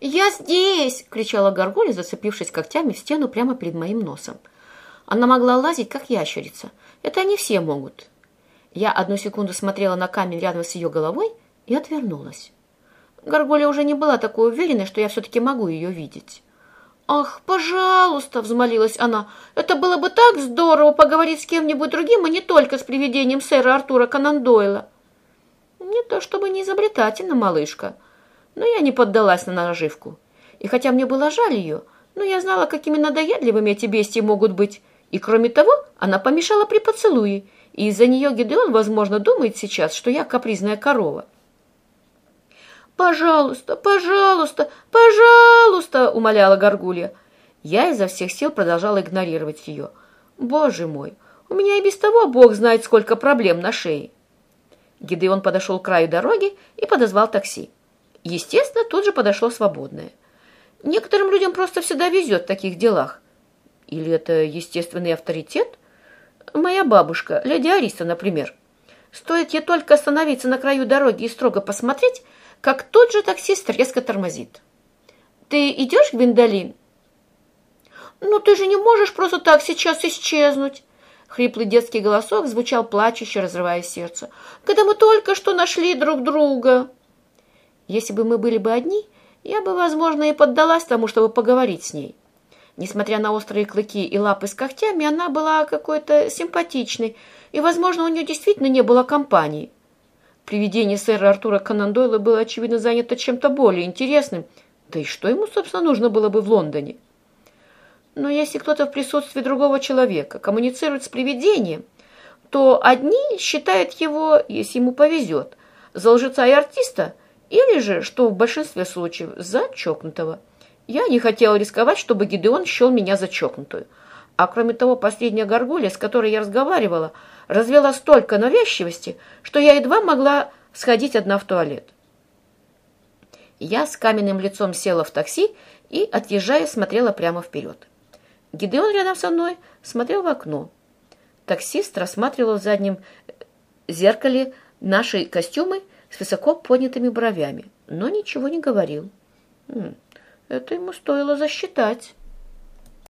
«Я здесь!» — кричала Горгулья, зацепившись когтями в стену прямо перед моим носом. Она могла лазить, как ящерица. Это они все могут. Я одну секунду смотрела на камень рядом с ее головой и отвернулась. Горгулья уже не была такой уверенной, что я все-таки могу ее видеть. «Ах, пожалуйста!» — взмолилась она. «Это было бы так здорово поговорить с кем-нибудь другим, а не только с привидением сэра Артура Конан Дойла». Не то чтобы не изобретательна, малышка, но я не поддалась на наживку. И хотя мне было жаль ее, но я знала, какими надоедливыми эти бестии могут быть. И кроме того, она помешала при поцелуе, и из-за нее Гидеон, возможно, думает сейчас, что я капризная корова. «Пожалуйста, пожалуйста, пожалуйста!» — умоляла Горгулья. Я изо всех сил продолжала игнорировать ее. «Боже мой, у меня и без того бог знает, сколько проблем на шее!» Гидеон подошел к краю дороги и подозвал такси. Естественно, тут же подошло свободное. Некоторым людям просто всегда везет в таких делах. Или это естественный авторитет? Моя бабушка, леди Ариста, например. Стоит ей только остановиться на краю дороги и строго посмотреть, как тот же таксист резко тормозит. «Ты идешь, Гвиндолин?» «Ну ты же не можешь просто так сейчас исчезнуть!» Хриплый детский голосок звучал плачуще, разрывая сердце. «Когда мы только что нашли друг друга!» Если бы мы были бы одни, я бы, возможно, и поддалась тому, чтобы поговорить с ней. Несмотря на острые клыки и лапы с когтями, она была какой-то симпатичной, и, возможно, у нее действительно не было компании. Привидение сэра Артура Конан Дойла было, очевидно, занято чем-то более интересным. Да и что ему, собственно, нужно было бы в Лондоне? Но если кто-то в присутствии другого человека коммуницирует с привидением, то одни считают его, если ему повезет, за лжеца и артиста, или же, что в большинстве случаев, за чокнутого. Я не хотела рисковать, чтобы Гидеон счел меня за чокнутую. А кроме того, последняя горгулья, с которой я разговаривала, развела столько навязчивости, что я едва могла сходить одна в туалет. Я с каменным лицом села в такси и, отъезжая, смотрела прямо вперед. Гидеон рядом со мной смотрел в окно. Таксист рассматривал в заднем зеркале наши костюмы с высоко поднятыми бровями, но ничего не говорил. Это ему стоило засчитать.